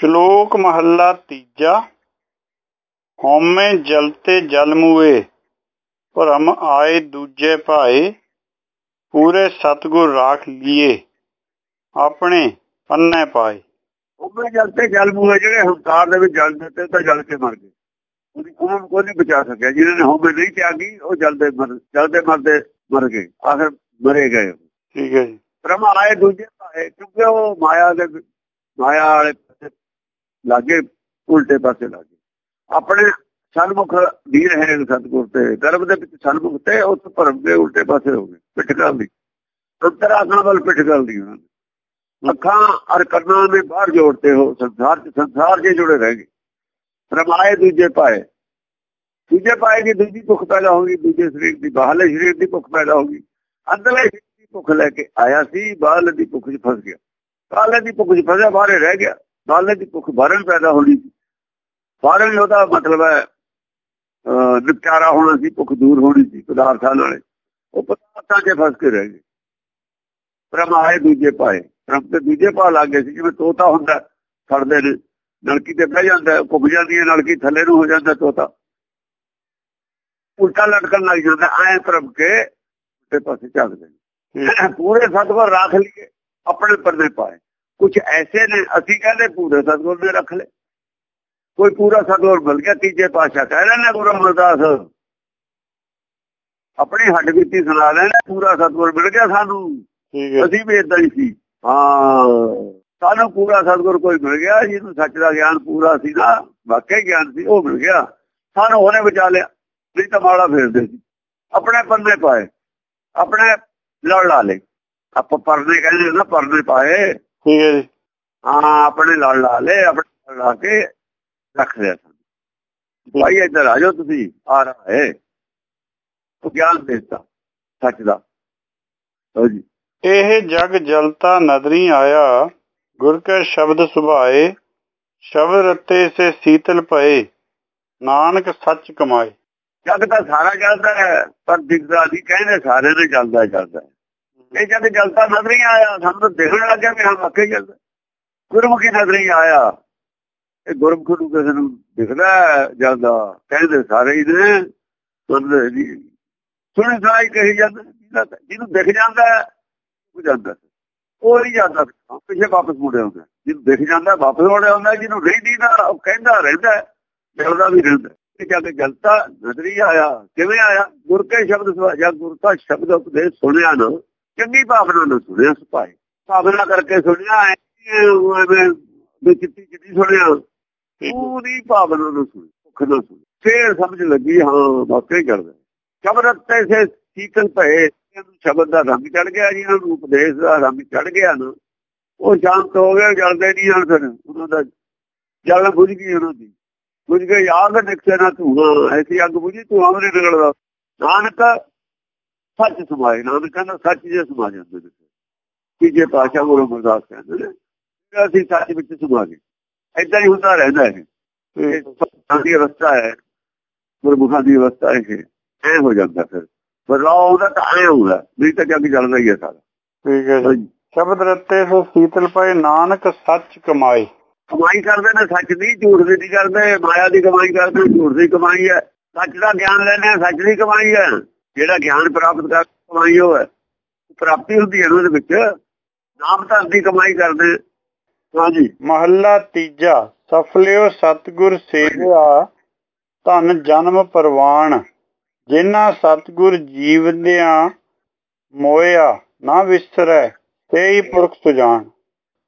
ਸ਼ਲੋਕ ਮਹੱਲਾ ਤੀਜਾ ਹਉਮੈ ਜਲਤੇ ਜਲ ਮੂਏ ਭਰਮ ਆਏ ਦੂਜੇ ਭਾਏ ਪੂਰੇ ਸਤਗੁਰ ਰਾਖ ਲੀਏ ਆਪਣੇ ਪੰਨੇ ਪਾਏ। ਉਹਨੇ ਜਲ ਤੇ ਜਲ ਮੂਹੇ ਜਿਹੜੇ ਹੰਕਾਰ ਦੇ ਵਿੱਚ ਜਲ ਦਿੱਤੇ ਤਾਂ ਜਲ ਕੇ ਮਰ ਗਏ। ਉਹਦੀ ਉਹਨਾਂ ਨੂੰ ਕੋਈ ਨਹੀਂ ਬਚਾ ਸਕਿਆ। ਜਿਹਨਾਂ ਨੇ ਹਉਮੈ ਨਹੀਂ ਤਿਆਗੀ ਉਹ ਜਲਦੇ ਮਰ ਜਲਦੇ ਮਰਦੇ ਮਰ ਗਏ। ਆਖਰ ਮਰੇ ਗਏ ਠੀਕ ਹੈ ਜੀ। ਭ੍ਰਮ ਆਏ ਦੂਜੇ ਭਾਏ ਕਿਉਂਕਿ ਉਹ ਮਾਇਆ ਦੇ ਮਾਇਆ ਵਾਲੇ ਲਾਗੇ, ਉਲਟੇ ਪਾਸੇ ਲਾਗੇ। ਆਪਣੇ ਸਨਮੁਖ ਦੀ ਰਹੇ ਸਤਗੁਰ ਤੇ। ਗਰਭ ਦੇ ਵਿੱਚ ਸਨਮੁਖ ਤੇ, ਉਸ ਭਰਮ ਦੇ ਉਲਟੇ ਪਾਸੇ ਹੋ ਗਏ, ਪਿੱਠ ਕਰ ਦੀ ਅੰਤਰਾਤਮਾ ਵੱਲ ਪਿੱਠ ਦੀ ਉਹਨਾਂ ਨੇ। ਅੱਖਾਂ ਅਰ ਕੰਨਾਂ ਨੇ ਬਾਹਰ ਜੋੜਤੇ ਹੋ, ਸੰਸਾਰ ਚ ਸੰਸਾਰ ਜੇ ਜੁੜੇ ਰਹਿ ਗਏ। ਰਮਾਏ ਦੂਜੇ ਪਾਏ। ਦੂਜੇ ਪਾਏ ਦੀ ਦੂਜੀ ਭੁੱਖ ਪੈਦਾ ਹੋ ਗਈ, ਦੂਜੇ ਸਰੀਰ ਦੀ, ਬਾਹਰਲੇ ਸਰੀਰ ਦੀ ਭੁੱਖ ਪੈਦਾ ਹੋ ਗਈ। ਅੰਦਰਲੇ ਸਰੀਰ ਦੀ ਭੁੱਖ ਲੈ ਕੇ ਆਇਆ ਸੀ, ਬਾਹਰਲੇ ਦੀ ਭੁੱਖ 'ਚ ਫਸ ਗਿਆ। ਬਾਹਰਲੇ ਦੀ ਭੁੱਖ 'ਚ ਫਸਿਆ, ਬਾਹਰੇ ਰਹਿ ਗਿਆ। ਬਾਹਰਲੇ ਦੀ ਭੁੱਖ ਬਾਹਰੋਂ ਪੈਦਾ ਹੋਣੀ ਸੀ। ਬਾਹਰੋਂ ਉਹਦਾ ਮਤਲਬ ਹੈ ਨਿਪਟਾਰਾ ਹੋਣਾ ਸੀ ਭੁੱਖ ਦੂਰ ਹੋਣੀ ਸੀ ਪਦਾਰਥਾਂ ਨਾਲੇ। ਉਹ ਪਦਾਰਥਾਂ 'ਚ ਫਸ ਕੇ ਰਹਿ ਗਏ। ਪ੍ਰਮਾਏ ਦੂਜੇ ਪਾਏ। ਪ੍ਰਮ ਤੇ ਦੂਜੇ ਪਾ ਲੱਗੇ ਸੀ ਜਿਵੇਂ ਤੋਤਾ ਹੁੰਦਾ ਫੜਦੇ ਨੇ। ਨਲਕੀ ਤੇ ਬਹਿ ਜਾਂਦਾ ਘੁੱਬ ਜਾਂਦੀ ਹੈ ਨਲਕੀ ਥੱਲੇ ਨੂੰ ਹੋ ਜਾਂਦਾ ਤੋਤਾ। ਉਲਟਾ ਲਟਕਣ ਲੱਗ ਜਾਂਦਾ ਐ ਪ੍ਰਭ ਕੇ ਤੇ ਪਾਸੇ ਝਾਕਦੇ ਪੂਰੇ ਸਤਗੁਰ ਰੱਖ ਲਈਏ ਆਪਣੇ ਪਰਦੇ ਪਾਏ। ਕੁਝ ਐਸੇ ਨੇ ਅਸੀਂ ਕਹਿੰਦੇ ਪੂਰੇ ਸਤਗੁਰ ਨੇ ਰੱਖ ਲਏ। ਕੋਈ ਪੂਰਾ ਸਤਗੁਰ ਮਿਲ ਗਿਆ ਤੀਜੇ ਪਾਸ਼ਾ ਕਹਿ ਨੇ ਗੁਰੂ ਅਮਰਦਾਸ ਆਪਣੀ ਹੱਡ ਬੀਤੀ ਸੁਣਾ ਲੈਣੇ ਪੂਰਾ ਸਤਗੁਰ ਮਿਲ ਗਿਆ ਸਾਨੂੰ। ਅਸੀਂ ਵੀ ਇਦਾਂ ਹੀ ਸੀ। ਹਾਂ। ਸਾਨੂੰ ਪੂਰਾ ਸਤਗੁਰ ਕੋਈ ਮਿਲ ਗਿਆ ਜਿਹਨੂੰ ਸੱਚ ਦਾ ਗਿਆਨ ਪੂਰਾ ਸੀ ਨਾ ਵਾਕਈ ਗਿਆਨ ਸੀ ਉਹ ਮਿਲ ਗਿਆ। ਸਾਨੂੰ ਉਹਨੇ ਬਚਾ ਲਿਆ ਨਹੀਂ ਤਾਂ ਮਾੜਾ ਫੇਰਦੇ ਸੀ। ਆਪਣੇ ਪੰਨੇ ਪਾਏ ਆਪਣੇ ਲੜ ਲਾ ਲੇ ਆਪਾਂ ਪਰਨੇ ਕਹਿੰਦੇ ਨਾ ਪਰਨੇ ਪਾਏ। ਠੀਕ ਹੈ ਜੀ। ਹਾਂ ਆਪਣੇ ਲੜ ਲਾ ਲੇ ਆਪਣੇ ਲਾ ਕੇ ਰੱਖ ਲਿਆ ਭਾਈ ਇੱਧਰ ਆ ਜਾਓ ਤੁਸੀਂ ਆ ਰਹਾ ਹੈ। ਉਹ ਗਿਆਨ ਦੇਤਾ ਸੱਚ ਦਾ। ਹੋ ਇਹ ਜਗ ਜਲਤਾ ਨਦਰੀ ਆਇਆ ਗੁਰ ਕੇ ਸ਼ਬਦ ਸੁਭਾਏ ਸ਼ਬਦ ਰਤੇ ਸੇ ਸੀਤਲ ਪਏ ਨਾਨਕ ਸੱਚ ਕਮਾਏ। ਜਗ ਤਾਂ ਸਾਰਾ ਜਲਦਾ ਹੈ ਪਰ ਦਿਖਦਾ ਨਹੀਂ ਕਹਿੰਦੇ ਸਾਰੇ ਨੇ ਜਲਦਾ ਜਲਦਾ ਇਹ ਜਦ ਜਲਤਾ ਨਜ਼ਰੀ ਆਇਆ, ਸਾਨੂੰ ਤਾਂ ਦੇਖਣ ਲੱਗਿਆ ਵੀ ਹਾਂ, ਵਾਕਈ ਜਲਦਾ ਗੁਰਮੁਖੀ ਨਜ਼ਰੀ ਆਇਆ। ਇਹ ਗੁਰਮੁਖ ਨੂੰ ਕਿਸੇ ਨੂੰ ਦਿਖਦਾ ਜਲਦਾ। ਕਹਿੰਦੇ ਸਾਰੇ ਹੀ ਨੇ, ਸੁਣਦੇ ਜੀ। ਸੁਣੀ ਸੁਣਾਈ ਕਹੀ ਜਾਂਦੇ ਜਿਹਨੂੰ ਦਿਖ ਜਾਂਦਾ ਉਹ ਜਾਂਦਾ ਉਹ ਨਹੀਂ ਜਾਂਦਾ। ਪਿੱਛੇ ਵਾਪਸ ਮੁੜਿਆ ਹੁੰਦਾ ਜਿਹਨੂੰ ਦਿਖ ਜਾਂਦਾ, ਵਾਪਸ ਮੁੜਿਆ ਹੁੰਦਾ ਜਿਹਨੂੰ ਨਹੀਂ ਦੀਦਾ ਉਹ ਕਹਿੰਦਾ ਰਹਿੰਦਾ ਜਲਦਾ ਵੀ ਰਹਿੰਦਾ ਇਹ ਜਦ ਜਲਤਾ ਨਜ਼ਰੀ ਆਇਆ, ਕਿਵੇਂ ਆਇਆ? ਗੁਰ ਕੇ ਸ਼ਬਦ ਜਾਂ ਗੁਰ ਦਾ ਸ਼ਬਦ ਉਪਦੇਸ਼ ਸੁਣਿਆ ਨਾ ਚੰਗੀ ਭਾਵਨਾ ਨਾਲ ਸੁਣਿਆ ਸੁਭਾਏ ਭਾਵਨਾ ਕਰਕੇ ਸੁਣਿਆ ਐਵੇਂ ਚਿੱਟੀ ਚਿੱਟੀ ਸੁਣਿਆ। ਪੂਰੀ ਭਾਵਨਾ ਨਾਲ ਸੁਣੀ, ਭੁੱਖ ਨਾਲ ਸੁਣੀ। ਫੇਰ ਸਮਝ ਲੱਗੀ, ਹਾਂ, ਵਾਕਈ ਕਰਦਾ। ਸ਼ਬਦ ਤੇ ਸੇ ਸੀਤਲ ਭਏ ਸ਼ਬਦ ਦਾ ਰੰਗ ਚੜ ਗਿਆ ਜੀ ਨੂੰ ਉਪਦੇਸ਼ ਦਾ ਰੰਗ ਚੜ ਗਿਆ ਨਾ। ਉਹ ਸ਼ਾਂਤ ਹੋ ਗਏ, ਜਲਦੇ ਨਹੀਂ ਹਨ ਫਿਰ, ਉਹਨਾਂ ਦਾ ਜਲ ਬੁਝ ਗਈ ਉਹਨਾਂ ਦੀ। ਬੁਝ ਗਈ ਆਗ ਨਿਕਸੇ ਨਾ ਧੂਆਂ, ਐਸੀ ਅੱਗ ਬੁਝੀ ਤੂੰ ਆਮਰੇ ਨਿਕਲਦਾ। ਨਾਨਕ ਸੱਚ ਸਮਾਏ ਨਾਨਕ ਕਹਿੰਦਾ ਸੱਚ ਜੇ ਸਮਾ ਜਾਂਦੇ ਨੇ। ਤੀਜੇ ਪਾਸ਼ਾ ਗੁਰੂ ਅਮਰਦਾਸ ਕਹਿੰਦੇ ਨੇ ਅਸੀਂ ਸੱਚ ਵਿੱਚ ਸਮਾ ਗਏ ਐਦਾਂ ਹੀ ਹੁੰਦਾ ਰਹਿੰਦਾ ਹੈ ਇਹ ਸਾਡੀ ਅਵਸਥਾ ਹੈ ਗੁਰਮੁਖਾਂ ਦੀ ਅਵਸਥਾ ਹੈ ਐ ਹੋ ਜਾਂਦਾ ਫਿਰ। ਬਦਲਾਅ ਉਹਦਾ ਤਾਂ ਐ ਹੁੰਦਾ ਨਹੀਂ ਤਾਂ ਜੱਗ ਚੱਲਦਾ ਹੀ ਹੈ ਸਾਰਾ। ਠੀਕ ਹੈ ਜੀ। ਸ਼ਬਦ ਰੱਤੇ ਸੋ ਸੀਤਲ ਪਏ ਨਾਨਕ ਸੱਚ ਕਮਾਏ। ਕਮਾਈ ਕਰਦੇ ਨੇ ਸੱਚ ਦੀ ਝੂਠ ਦੀ ਨਹੀਂ ਕਰਦੇ ਮਾਇਆ ਦੀ ਕਮਾਈ ਕਰਦੇ ਝੂਠ ਦੀ ਕਮਾਈ ਹੈ। ਸੱਚ ਦਾ ਗਿਆਨ ਲੈਣੇ ਸੱਚ ਦੀ ਕਮਾਈ ਹੈ। ਜਿਹੜਾ ਗਿਆਨ ਪ੍ਰਾਪਤ ਕਰ ਕਮਾਈ ਉਹ ਹੈ। ਪ੍ਰਾਪਤੀ ਹੁੰਦੀ ਹੈ ਉਹਦੇ ਵਿੱਚ। ਨਾਮ ਧਨ ਦੀ ਕਮਾਈ ਕਰਦੇ ਹਾਂਜੀ ਮਹੱਲਾ ਤੀਜਾ ਸਫਲਿਓ ਸਤਗੁਰ ਸੇਵਿਆ ਧਨ ਜਨਮ ਪਰਵਾਨ ਜਿਨ੍ਹਾਂ ਸਤਗੁਰ ਜੀਵਦਿਆਂ ਮੋਇਆ ਨਾ ਵਿਸਰੈ ਤੇਈ ਪੁਰਖ ਸੁਜਾਨ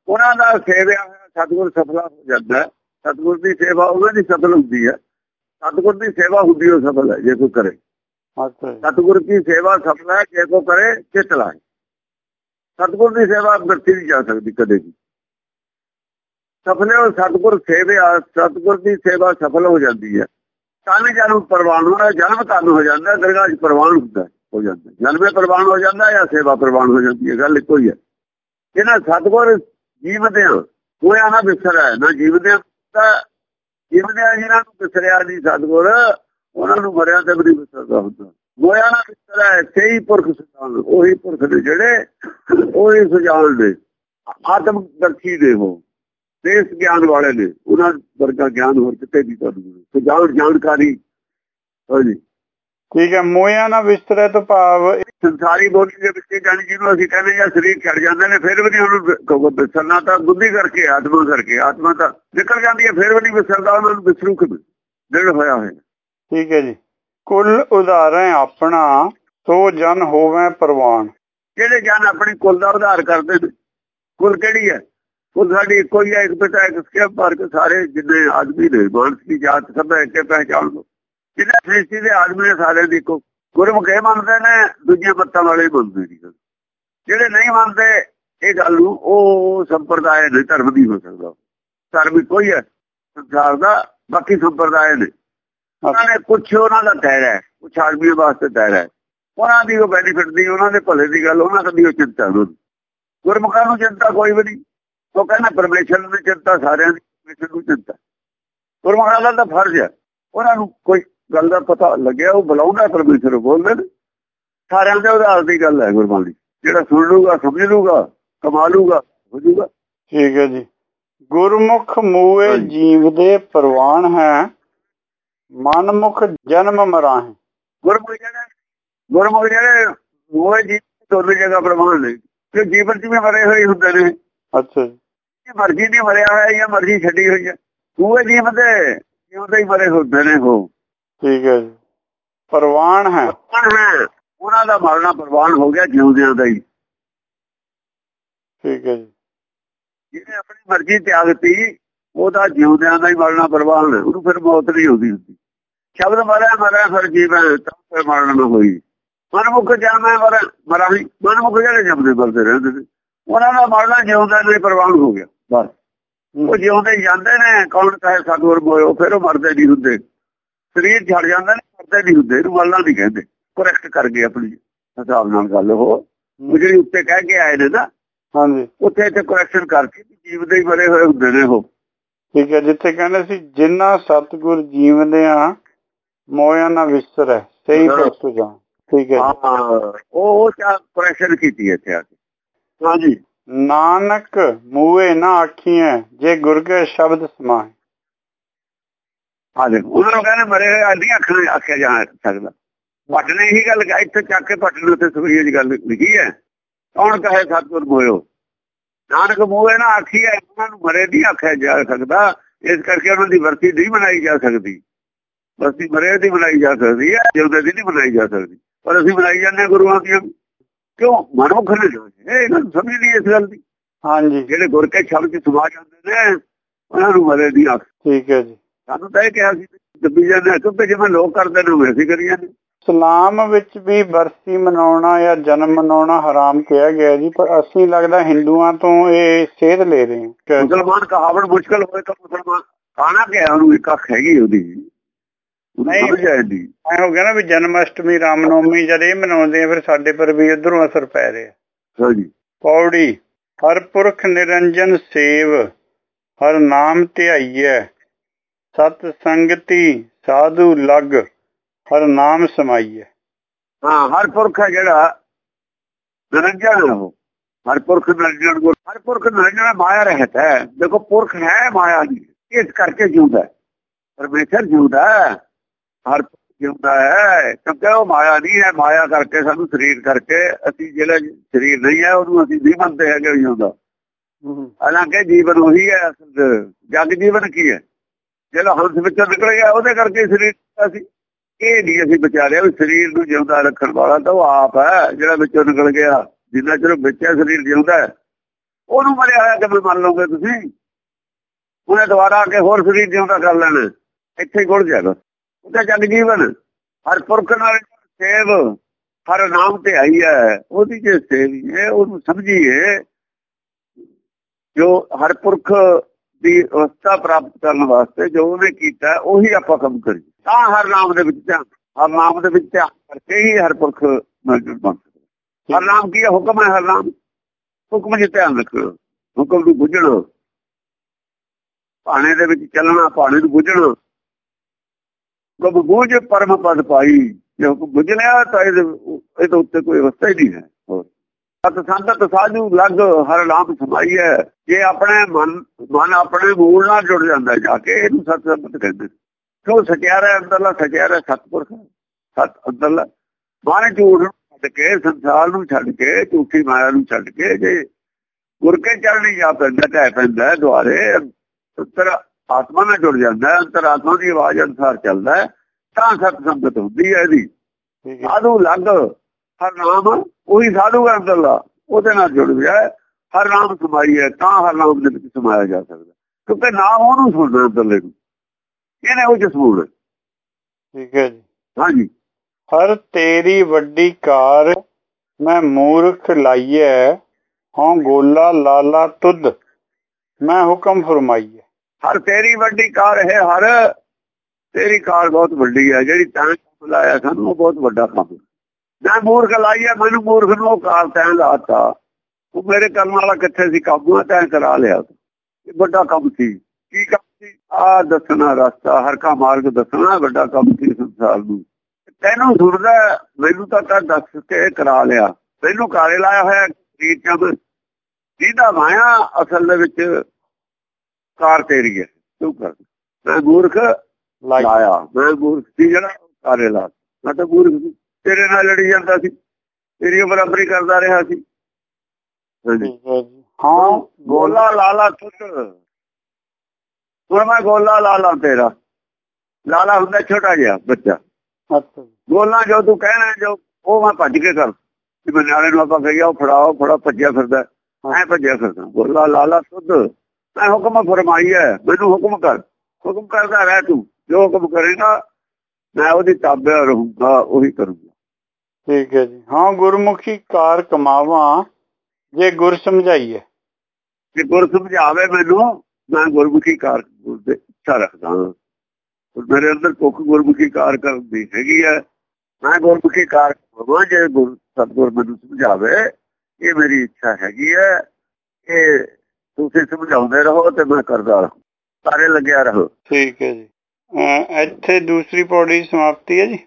ਉਹਨਾਂ ਦਾ ਸੇਵਿਆ ਹੋਇਆ ਸਤਗੁਰ ਸਫਲਾ ਹੋ ਜਾਂਦਾ ਸਤਗੁਰ ਦੀ ਸੇਵਾ ਉਹਨਾਂ ਦੀ ਸਫਲ ਹੁੰਦੀ ਹੈ। ਸਤਗੁਰ ਦੀ ਸੇਵਾ ਹੁੰਦੀ ਉਹ ਸਫਲ ਹੈ ਜੇ ਕੋਈ ਕਰੇ। ਸਤਿਗੁਰ ਦੀ ਸੇਵਾ ਸਫਲ ਜੇ ਕੋ ਕਰੇ, ਚਿਤ ਲਾਏ। ਸਤਗੁਰ ਦੀ ਸੇਵਾ ਵਰਤੀ ਨਹੀਂ ਜਾ ਸਕਦੀ ਕਦੇ ਵੀ। ਸਫਲੇ ਉਹ ਸਤਗੁਰ ਸੇਵਿਆ ਸਤਗੁਰ ਦੀ ਸੇਵਾ ਸਫਲ ਹੋ ਜਾਂਦੀ ਹੈ। ਤਨ ਜਨਮ ਪ੍ਰਵਾਨ ਹੋਣਾ ਜਨਮ ਤਨ ਹੋ ਜਾਂਦਾ, ਦਰਗਾਹ ਚ ਪ੍ਰਵਾਨ ਹੁੰਦਾ, ਹੋ ਜਾਂਦਾ। ਜਨਮੇ ਪ੍ਰਵਾਨ ਹੋ ਜਾਂਦਾ ਜਾਂ ਸੇਵਾ ਪ੍ਰਵਾਨ ਹੋ ਜਾਂਦੀ ਹੈ, ਗੱਲ ਇੱਕੋ ਹੀ ਹੈ। ਇਹਨਾਂ ਸਤਗੁਰ ਜੀਵਦੇ ਹੋਇਆ ਨਾ ਵਿਸਰਿਆ ਨਾ ਜੀਵਦੇ ਤਾਂ ਜੀਵਦੇ ਜਿਹਨਾਂ ਨੂੰ ਵਿਸਰਿਆ ਨਹੀਂ ਸਤਗੁਰ ਉਹਨਾਂ ਨੂੰ ਮਰਿਆ ਤੇ ਵੀ ਵਿਸਰਦਾ ਹੁੰਦਾ। ਹੋਇਆ ਨਾ ਵਿਸਰਿਆ ਸਹੀ ਪੁਰਖ ਸੁਜਾਨ ਉਹੀ ਪੁਰਖ ਦੇ ਜਿਹੜੇ ਉਹੀ ਸੁਜਾਨ ਦੇ ਆਤਮ ਦਰਸ਼ੀ ਦੇ ਹੋ ਦੇਸ ਗਿਆਨ ਵਾਲੇ ਨੇ ਉਹਨਾਂ ਵਰਗਾ ਗਿਆਨ ਹੋਰ ਕਿਤੇ ਨਹੀਂ ਤੁਹਾਨੂੰ ਜਾਣ ਜਾਣਕਾਰੀ ਹਾਂਜੀ। ਠੀਕ ਹੈ ਮੋਇਆ ਨਾ ਵਿਸਤਰੇ ਤੋਂ ਭਾਵ ਸੰਸਾਰੀ ਬੋਲੀ ਦੇ ਵਿੱਚ ਜਾਣੀ ਜਿਹਨੂੰ ਅਸੀਂ ਕਹਿੰਦੇ ਜਾਂ ਸਰੀਰ ਛੱਡ ਜਾਂਦੇ ਨੇ ਫਿਰ ਵੀ ਨਹੀਂ ਉਹਨੂੰ ਵਿਸਰਨਾ ਤਾਂ ਬੁੱਧੀ ਕਰਕੇ ਆਤਮਾ ਕਰਕੇ ਆਤਮਾ ਤਾਂ ਨਿਕਲ ਜਾਂਦੀ ਹੈ ਫਿਰ ਵੀ ਨਹੀਂ ਵਿਸਰਦਾ ਉਹਨਾਂ ਨੂੰ ਵਿਸਰੂ ਦਿਲ ਹੋਇਆ ਹੋਇਆ। ਠੀਕ ਹੈ ਜੀ। ਕੁੱਲ ਉਦਾਹਰਣ ਆਪਣਾ, ਸੋ ਜਨ ਹੋਵੇ ਪ੍ਰਵਾਨ। ਜਿਹੜੇ ਜਨ ਆਪਣੀ ਕੁੱਲ ਦਾ ਉਧਾਰ ਕਰਦੇ ਨੇ? ਕੁੱਲ ਕਿਹੜੀ ਹੈ? ਕੁੱਲ ਸਾਡੀ ਇੱਕੋ ਹੀ ਹੈ, ਇੱਕ ਪਿਤਾ ਇੱਕ ਸਕਿਪ ਪਰ ਸਾਰੇ ਜਿੰਨੇ ਆਦਮੀ ਨੇ ਮਾਨਸ ਦੀ ਜਾਤ ਸਭ ਇੱਕ ਪਹਿਚਾਣ ਲੋ ਜਿਹਨੇ ਸ੍ਰਿਸ਼ਟੀ ਦੇ ਆਦਮੀ ਨੇ ਸਾਰੇ ਦੀ ਇੱਕੋ ਗੁਰਮੁਖ ਇਹ ਮੰਨਦੇ ਨੇ, ਦੂਜੀਆਂ ਮੱਤਾਂ ਵਾਲੇ ਮੰਨਦੇ ਨਹੀਂ ਜਿਹੜੇ ਨਹੀਂ ਮੰਨਦੇ, ਇਹ ਗੱਲ ਨੂੰ ਉਹ ਸੰਪਰਦਾਇ ਦੇ ਧਰਮ ਦੀ ਹੋ ਸਕਦਾ। ਧਰਮ ਕੋਈ ਹੈ, ਸੰਸਾਰ ਦਾ, ਬਾਕੀ ਸੰਪਰਦਾਇ ਨੇ। ਉਹਨਾਂ ਨੇ ਕੁਝ ਉਹਨਾਂ ਦਾ ਦਾਇਰਾ ਹੈ ਕੁਝ ਆਦਮੀਆਂ ਵਾਸਤੇ ਦਾਇਰਾ ਹੈ ਉਹਨਾਂ ਦੀ ਉਹ ਬੈਨੀਫਿਟ ਦੀ ਉਹਨਾਂ ਦੇ ਭਲੇ ਦੀ ਗੱਲ ਉਹਨਾਂ ਦੀ ਉਹ ਚਿੰਤਾ ਨੂੰ ਗੁਰਮੁਖਾਂ ਨੂੰ ਚਿੰਤਾ ਕੋਈ ਵੀ ਨਹੀਂ। ਉਹ ਕਹਿੰਦਾ ਪਰਮੇਸ਼ਰ ਨੂੰ ਚਿੰਤਾ ਸਾਰਿਆਂ ਦੀ ਪਰਮੇਸ਼ਰ ਨੂੰ ਚਿੰਤਾ। ਗੁਰਮੁਖਾਂ ਦਾ ਤਾਂ ਫਰਜ਼ ਹੈ ਉਹਨਾਂ ਨੂੰ ਕੋਈ ਗੱਲ ਦਾ ਪਤਾ ਲੱਗਿਆ ਉਹ ਬੁਲਾਉਂਦਾ ਪਰਮੇਸ਼ਰ ਬੋਲਦੇ ਨੇ। ਸਾਰਿਆਂ ਦੇ ਉਦਾਹਰ ਦੀ ਗੱਲ ਹੈ ਗੁਰਬਾਣੀ ਜਿਹੜਾ ਸੁਣ ਲੂਗਾ ਸਮਝ ਲੂਗਾ ਕਮਾ ਲੂਗਾ ਹੋ ਜੂਗਾ। ਠੀਕ ਹੈ ਜੀ। ਗੁਰਮੁਖ ਮੂਏ ਜੀਵ ਦੇ ਪ੍ਰਵਾਨ ਹੈ। ਮਨਮੁਖ ਜਨਮ ਮਰਾਹੇ। ਗੁਰਮੁਖ ਜਿਹੜੇ ਗੁਰਮੁਖ ਜਿਹੜੇ ਮੂਏ ਜੀ ਦੋਨੇ ਜਗ੍ਹਾ ਪ੍ਰਵਾਨ ਨੇ। ਕਿ ਜੀਵਨ ਚ ਵੀ ਮਰੇ ਹੋਏ ਹੁੰਦੇ ਨੇ। ਅੱਛਾ ਜੀ। ਮਰਜ਼ੀ ਨਹੀਂ ਮਰਿਆ ਹੋਇਆ ਜਾਂ ਮਰਜ਼ੀ ਛੱਡੀ ਹੋਈ ਹੈ ਮੂਏ ਜੀਵ ਦੇ ਜਿਉਂਦੇ ਹੀ ਮਰੇ ਹੁੰਦੇ ਨੇ ਉਹ। ਠੀਕ ਹੈ ਜੀ। ਪ੍ਰਵਾਨ ਹੈ। ਉਹਨਾਂ ਦਾ ਮਰਨਾ ਪ੍ਰਵਾਨ ਹੋ ਗਿਆ ਜਿਉਂਦਿਆਂ ਦਾ ਹੀ। ਠੀਕ ਹੈ ਜੀ। ਜਿਹਨੇ ਆਪਣੀ ਮਰਜ਼ੀ ਤਿਆਗਤੀ ਉਹਦਾ ਜਿਉਂਦਿਆਂ ਦਾ ਹੀ ਮਰਨਾ ਪ੍ਰਵਾਨ ਉਹਨੂੰ ਫਿਰ ਮੌਤ ਨਹੀਂ ਹੁੰਦੀ ਹੁੰਦੀ। ਸ਼ਬਦ ਮਰਿਆ ਮਰਿਆ ਫਿਰ ਜੀਵਨ ਤਾਂ ਫਿਰ ਮਰਨ ਨਾ ਹੋਈ। ਮਨਮੁਖ ਜਨਮੈ ਮਰ ਮਰਾਹੀ ਮਨਮੁਖ ਜਿਹੜੇ ਜੰਮਦੇ ਮਰਦੇ ਰਹਿੰਦੇ ਨੇ। ਉਹਨਾਂ ਦਾ ਮਰਨਾ ਜਿਉਂਦਿਆਂ ਦਾ ਹੀ ਪ੍ਰਵਾਨ ਹੋ ਗਿਆ। ਬਸ। ਉਹ ਜਿਉਂਦੇ ਜਾਂਦੇ ਨੇ ਕੌਣ ਕਹੇ ਸਤਗੁਰ ਬੋਇਓ ਫਿਰ ਉਹ ਮਰਦੇ ਨਹੀਂ ਹੁੰਦੇ। ਸਰੀਰ ਛੱਡ ਜਾਂਦੇ ਨੇ ਮਰਦੇ ਨਹੀਂ ਹੁੰਦੇ। ਇਹਨੂੰ ਮਰਨਾ ਨਹੀਂ ਕਹਿੰਦੇ। ਕਰੈਕਟ ਕਰ ਗਏ ਆਪਣੀ ਹਿਸਾਬ ਨਾਲ ਗੱਲ ਉਹ। ਜਿਹੜੀ ਉੱਤੇ ਕਹਿ ਕੇ ਆਏ ਨੇ ਨਾ ਹਾਂਜੀ। ਉੱਥੇ ਇੱਥੇ ਕਰੈਕਸ਼ਨ ਕਰਕੇ ਜੀਵ ਦੇ ਹੀ ਮਰੇ ਹੋਏ ਹੁੰਦੇ ਨੇ ਉਹ। ਠੀਕ ਹੈ ਜਿੱਥੇ ਕਹਿੰਦੇ ਸੀ ਜਿੰਨਾ ਸਤਗੁਰ ਜੀਵਦੇ ਆ ਮੋਇਆ ਨਾ ਵਿਸਰੈ ਸਹੀ ਪਸਤ ਜਾ ਠੀਕ ਹੈ ਹਾਂ ਉਹ ਉਹ ਕਰੈਕਸ਼ਨ ਕੀਤੀ ਇੱਥੇ ਆ ਕੇ। ਹਾਂਜੀ। ਨਾਨਕ ਮੂਏ ਨਾ ਆਖੀਐ ਜੇ ਗੁਰ ਕੇ ਸ਼ਬਦ ਸਮਾਏ ਦੇਖੋ ਉਹਨਾਂ ਨੂੰ ਕਹਿੰਦੇ ਮਰੇ ਹੋਏ ਆਂਦੀਆਂ ਅੱਖਾਂ ਆਖਿਆ ਜਾ ਸਕਦਾ। ਭੱਟ ਨੇ ਇਹੀ ਗੱਲ ਇੱਥੇ ਚੱਕ ਕੇ ਭੱਟ ਨੇ ਉੱਤੇ ਸਵਈਏ ਦੀ ਗੱਲ ਲਿਖੀ ਹੈ। ਕੌਣ ਕਹੇ ਸਤਿਗੁਰ ਮੋਇਓ? ਨਾਨਕ ਮੂਏ ਨਾ ਆਖੀਐ ਉਹਨਾਂ ਨੂੰ ਮਰੇ ਨਹੀਂ ਆਖਿਆ ਜਾ ਸਕਦਾ ਇਸ ਕਰਕੇ ਉਹਨਾਂ ਦੀ ਵਰਤੀ ਨਹੀਂ ਬਣਾਈ ਜਾ ਸਕਦੀ। ਵਰਤੀ ਮਰੇ ਦੀ ਬਣਾਈ ਜਾ ਸਕਦੀ ਹੈ ਜਿਉਂਦੇ ਦੀ ਨਹੀਂ ਬਣਾਈ ਜਾ ਸਕਦੀ। ਪਰ ਅਸੀਂ ਬਣਾਈ ਜਾਂਦੇ ਗੁਰੂਆਂ ਦੀਆਂ। ਕਿਉਂ? ਮਨਮੁਖ ਨੇ ਇਹ ਇਹਨਾਂ ਨੂੰ ਸਮਝ ਨਹੀਂ ਇਸ ਗੱਲ ਦੀ। ਹਾਂਜੀ। ਜਿਹੜੇ ਗੁਰ ਕੇ ਸ਼ਬਦ ਸਮਾ ਜਾਂਦੇ ਨੇ ਉਹਨਾਂ ਨੂੰ ਮਰੇ ਦੀ ਆਖ ਠੀਕ ਹੈ ਜੀ। ਸਾਨੂੰ ਤਾਂ ਇਹ ਕਿਹਾ ਸੀ ਦੱਬੀ ਜਾਂਦੇ ਕਿਉਂਕਿ ਜਿਵੇਂ ਲੋਕ ਕਰਦੇ ਨੇ ਅਸੀਂ ਕਰੀ ਜਾਂਦੇ ਇਸਲਾਮ ਵਿੱਚ ਵੀ ਬਰਸੀ ਮਨਾਉਣਾ ਜਾਂ ਜਨਮ ਮਨਾਉਣਾ ਹਰਾਮ ਕਿਹਾ ਗਿਆ ਜੀ ਪਰ ਅਸੀਂ ਲੱਗਦਾ ਹਿੰਦੂਆਂ ਤੋਂ ਇਹ ਸੇਧ ਲੈ ਰਹੇ ਹਾਂ। ਮੁਸਲਮਾਨ ਕਹਾਵਤ ਮੁਸ਼ਕਲ ਹੋਏ ਤਾਂ ਮੁਸਲਮਾਨ ਖਾਣਾ ਕਿਹਾ ਉਹਨੂੰ ਇੱਕ ਅੱਖ ਹੈਗੀ ਉਹਦੀ। ਨਹੀਂ ਆਉਂਦੀ ਐ ਹੋ ਗਿਆ ਨਾ ਵੀ ਜਨਮ ਅਸ਼ਟਮੀ ਰਾਮਨੌਮੀ ਜਦ ਇਹ ਮਨਾਉਂਦੇ ਆ ਫਿਰ ਸਾਡੇ ਪਰ ਵੀ ਇਧਰੋਂ ਅਸਰ ਪੈ ਰਿਹਾ। ਹਾਂਜੀ। ਪੌੜੀ ਹਰ ਪੁਰਖ ਨਿਰੰਜਨ ਸੇਵ ਹਰ ਨਾਮ ਧਿਆਈਐ। ਸਤ ਸੰਗਤੀ ਸਾਧੂ ਲਗ ਹਰ ਨਾਮ ਸਮਾਈਐ। ਹਾਂ ਹਰ ਪੁਰਖ ਹੈ ਜਿਹੜਾ ਨਿਰੰਜਨ ਹੈ ਹਰ ਪੁਰਖ ਨਿਰੰਜਨ ਕੋ ਹਰ ਪੁਰਖ ਨਿਰੰਜਨ ਮਾਇਆ ਰਹਿਤ ਹੈ। ਦੇਖੋ ਪੁਰਖ ਹੈ ਮਾਇਆ ਨਹੀਂ ਇਸ ਕਰਕੇ ਜਿਉਂਦਾ ਪਰਮੇਸ਼ਰ ਜਿਉਂਦਾ ਹਰ ਜਿਉਂਦਾ ਹੈ ਕਿਉਂਕਿ ਉਹ ਮਾਇਆ ਨਹੀਂ ਹੈ ਮਾਇਆ ਕਰਕੇ ਸਾਨੂੰ ਸਰੀਰ ਕਰਕੇ ਅਸੀਂ ਜਿਹੜਾ ਸਰੀਰ ਨਹੀਂ ਹੈ ਉਹਨੂੰ ਅਸੀਂ ਨਹੀਂ ਮੰਨਦੇ ਹੈਗੇ ਜਿਉਂਦਾ ਹਾਲਾਂਕਿ ਜੀਵਨ ਉਹੀ ਹੈ ਅਸਲ ਜਗ ਜੀਵਨ ਕੀ ਹੈ? ਜਿਹੜਾ ਹੰਸ ਵਿੱਚੋਂ ਨਿਕਲ ਗਿਆ ਉਹਦੇ ਕਰਕੇ ਸਰੀਰ ਅਸੀਂ ਇਹ ਨਹੀਂ ਅਸੀਂ ਵਿਚਾਰਿਆ ਵੀ ਸਰੀਰ ਨੂੰ ਜਿਉਂਦਾ ਰੱਖਣ ਵਾਲਾ ਤਾਂ ਉਹ ਆਪ ਹੈ ਜਿਹੜਾ ਵਿੱਚੋਂ ਨਿਕਲ ਗਿਆ ਜਿੰਨਾ ਚਿਰ ਵਿੱਚ ਸਰੀਰ ਜਿਉਂਦਾ ਉਹਨੂੰ ਮਰਿਆ ਹੋਇਆ ਕਿਵੇਂ ਮੰਨ ਲਓਗੇ ਤੁਸੀਂ? ਉਹਨੇ ਦੁਬਾਰਾ ਆ ਕੇ ਹੋਰ ਸਰੀਰ ਜਿਉਂਦਾ ਕਰ ਲੈਣਾ। ਇੱਥੇ ਗੁੜ ਜਾਗਾ ਉਹਦਾ ਜਗ ਜੀਵਨ ਹਰ ਪੁਰਖ ਨਾਲ ਸੇਵ, ਹਰ ਨਾਮ ਤੇ ਆਈ ਹੈ, ਉਹਦੀ ਜੇ ਸੇਵ ਹੈ ਉਹਨੂੰ ਸਮਝੀਏ, ਜੋ ਹਰ ਪੁਰਖ ਦੀ ਅਵਸਥਾ ਪ੍ਰਾਪਤ ਕਰਨ ਵਾਸਤੇ ਜੋ ਉਹਨੇ ਕੀਤਾ, ਉਹੀ ਆਪਾਂ ਕੰਮ ਕਰੀਏ। ਤਾਂ ਹਰ ਨਾਮ ਦੇ ਵਿੱਚ ਧਿਆਨ, ਹਰ ਨਾਮ ਦੇ ਵਿੱਚ ਧਿਆਨ ਕਰਕੇ ਹੀ ਹਰ ਪੁਰਖ ਬਣ ਸਕਦਾ। ਹਰ ਨਾਮ ਕੀ ਹੈ? ਹੁਕਮ ਹੈ ਹਰ ਨਾਮ। ਹੁਕਮ ਜੇ ਧਿਆਨ ਰੱਖਣਾ ਹੁਕਮ ਨੂੰ ਬੁੱਝਣਾ। ਪਾਣੇ ਦੇ ਵਿੱਚ ਚੱਲਣਾ ਪਾਣੇ ਨੂੰ ਬੁੱਝਣਾ। ਕਬ ਬੂਝ ਪਰਮ ਪਦ ਪਾਈ। ਜੇ ਹੁਕਮ ਬੁੱਝ ਲਿਆ ਤਾਂ ਇਹਦੇ ਇਹਦੇ ਉੱਤੇ ਕੋਈ ਅਵਸਥਾ ਹੀ ਨਹੀਂ ਹੈ। ਸਤ ਸੰਗਤ ਸਾਧੂ ਲੱਗ ਹਰ ਨਾਮ ਸਮਾਈ ਹੈ। ਜੇ ਆਪਣੇ ਮਨ ਮਨ ਆਪਣੇ ਮੂਲ ਨਾਲ ਜੁੜ ਜਾਂਦਾ ਜਾ ਕੇ, ਇਹਨੂੰ ਸਤ ਸੰਗਤ ਕਹਿੰਦੇ। ਕਿਉਂ ਸਚਿਆਰਾ ਅੰਦਰਲਾ ਸਚਿਆਰਾ ਸਤਪੁਰਖ ਸਤ ਅੰਦਰਲਾ। ਮਨ ਝੂਠ ਨੂੰ ਛੱਡ ਕੇ, ਸੰਸਾਰ ਨੂੰ ਛੱਡ ਕੇ, ਝੂਠੀ ਮਾਇਆ ਨੂੰ ਛੱਡ ਕੇ, ਜੇ ਗੁਰ ਕੇ ਚਰਣੀ ਜਾ ਪੈਂਦਾ ਟਹਿ ਪੈਂਦਾ ਦੁਆਰੇ ਅੰਤਰ ਆਤਮਾ ਨਾਲ ਜੁੜ ਜਾਂਦਾ ਅੰਤਰ ਆਤਮਾ ਦੀ ਆਵਾਜ਼ ਅਨੁਸਾਰ ਚੱਲਦਾ ਤਾਂ ਸਤ ਸੰਗਤ ਹੁੰਦੀ ਹੈ ਇਹਦੀ। ਸਾਧੂ ਲੱਗ ਹਰ ਨਾਮ ਉਹੀ ਸਾਧੂ ਹੈ ਅੰਦਰਲਾ ਉਹਦੇ ਨਾਲ ਜੁੜ ਗਿਆ ਹਰ ਨਾਮ ਸਮਾਈ ਹੈ ਤਾਂ ਹਰ ਨਾਮ ਦੇ ਵਿੱਚ ਸਮਾਇਆ ਜਾ ਸਕਦਾ ਕਿਉਂਕਿ ਨਾਮ ਉਹਨੂੰ ਸੁਣਦਾ ਅੰਦਰਲੇ ਨੂੰ। ਇਹਨੇ ਉਹ ਜਸੂਰ ਠੀਕ ਹੈ ਜੀ। ਹਾਂਜੀ। ਹਰ ਤੇਰੀ ਵੱਡੀ ਕਾਰ ਮੈਂ ਮੂਰਖ ਲਾਈਐ ਹਉ ਗੋਲਾ ਲਾਲਾ ਤੁਧ ਮੈਂ ਹੁਕਮ ਫਰਮਾਈਐ। ਹਰ ਤੇਰੀ ਵੱਡੀ ਕਾਰ ਹੈ ਹਰ। ਤੇਰੀ ਕਾਰ ਬਹੁਤ ਵੱਡੀ ਹੈ, ਜਿਹੜੀ ਤਾਂ ਬੁਲਾਇਆ ਸਾਨੂੰ ਬਹੁਤ ਵੱਡਾ ਕੰਮ। ਮੈਂ ਮੂਰਖ ਲਾਈਆ ਮੈਨੂੰ ਮੂਰਖ ਨੂੰ ਕਾਰ ਤੈਂ ਲਾਤਾ। ਉਹ ਮੇਰੇ ਕਰਨ ਵਾਲਾ ਕਿੱਥੇ ਸੀ? ਕਾਬੂ ਤੈਂ ਕਰਾ ਲਿਆ। ਇਹ ਵੱਡਾ ਕੰਮ ਸੀ। ਕੀ ਕੰਮ ਸੀ? ਆ ਦੱਸਣਾ ਰਸਤਾ, ਹਰ ਕਾ ਮਾਰਗ ਦੱਸਣਾ, ਵੱਡਾ ਕੰਮ ਸੀ ਸੰਸਾਰ ਨੂੰ। ਤੈਨੂੰ ਸੁਣਦਾ, ਮੈਨੂੰ ਤਾਂ ਤਾਂ ਦੱਸ ਕੇ ਕਰਾ ਲਿਆ। ਮੈਨੂੰ ਕਾਰੇ ਲਾਇਆ ਹੋਇਆ ਸਰੀਰ ਚ ਜਿਹਦਾ ਮਾਇਆ ਅਸਲ ਦੇ ਵਿੱਚ ਕਾਰ ਤੇਰੀ ਹੈ। ਤੂੰ ਕਰ। ਮੈਂ ਲਾਈ ਲਾਇਆ। ਮੈਂ ਮੂਰਖ ਸੀ ਜਿਹੜਾ ਕਾਰੇ ਲਾ ਮੈਂ ਤਾਂ ਮੂਰਖ ਸੀ। ਤੇਰੇ ਨਾਲ ਲੜੀ ਜਾਂਦਾ ਸੀ। ਤੇਰੀ ਬਰਾਬਰੀ ਕਰਦਾ ਰਿਹਾ ਸੀ। ਹੈ ਗੋਲਾ ਲਾਲਾ ਹੁਣ ਮੈਂ ਗੋਲਾ ਲਾਲਾ ਤੇਰਾ। ਲਾਲਾ ਹੁੰਦਾ ਛੋਟਾ ਜਿਹਾ ਬੱਚਾ। ਗੋਲਾ ਜੋ ਤੂੰ ਕਹਿਣਾ ਜੋ ਉਹ ਮੈਂ ਭੱਜ ਕੇ ਕਰ। ਕਿ ਮੈਂ ਨਾਲੇ ਨੂੰ ਆਪਾਂ ਕਹੀਏ ਉਹ ਫੜਾਓ ਫੜਾ ਭੱਜਿਆ ਫਿਰਦਾ। ਐ ਭੱਜਿਆ ਫਿਰਦਾ। ਗੋਲਾ ਲਾਲਾ ਸੁਧ। ਮੈਂ ਹੁਕਮ ਫਰਮਾਈ ਹੈ ਮੈਨੂੰ ਹੁਕਮ ਕਰ। ਹੁਕਮ ਕਰਦਾ ਰਹਿ ਤੂੰ। ਜੋ ਹੁਕਮ ਕਰੇਗਾ ਮੈਂ ਉਹਦੀ ਤਾਬੇ ਰਹੂੰਗਾ ਉਹੀ ਕਰੂੰਗਾ। ਠੀਕ ਹੈ ਜੀ। ਹਾਂ ਗੁਰਮੁਖੀ ਕਾਰ ਕਮਾਵਾਂ ਜੇ ਗੁਰ ਸਮਝਾਈਏ। ਕਿ ਗੁਰ ਸਮਝਾਵੇ ਮੈਨੂੰ ਮੈਂ ਗੁਰਮੁਖੀ ਕਾਰ ਦੇ ਇੱਛਾ ਰੱਖਦਾ ਹਾਂ। ਮੇਰੇ ਅੰਦਰ ਭੁੱਖ ਗੁਰਮੁਖੀ ਕਾਰ ਕਰਨ ਦੀ ਹੈਗੀ ਹੈ। ਮੈਂ ਗੁਰਮੁਖੀ ਕਾਰ ਕਰਾਂ ਜੇ ਗੁਰ ਸਤਗੁਰ ਮੈਨੂੰ ਸਮਝਾਵੇ ਇਹ ਮੇਰੀ ਇੱਛਾ ਹੈਗੀ ਹੈ। ਇਹ ਤੁਸੀਂ ਸਮਝਾਉਂਦੇ ਰਹੋ ਤੇ ਮੈਂ ਕਰਦਾ ਰਹਾਂ। ਸਾਰੇ ਲੱਗਿਆ ਰਹੋ। ਠੀਕ ਹੈ ਜੀ। ਇੱਥੇ ਦੂਸਰੀ ਪੌੜੀ ਸਮਾਪਤੀ ਹੈ ਜੀ।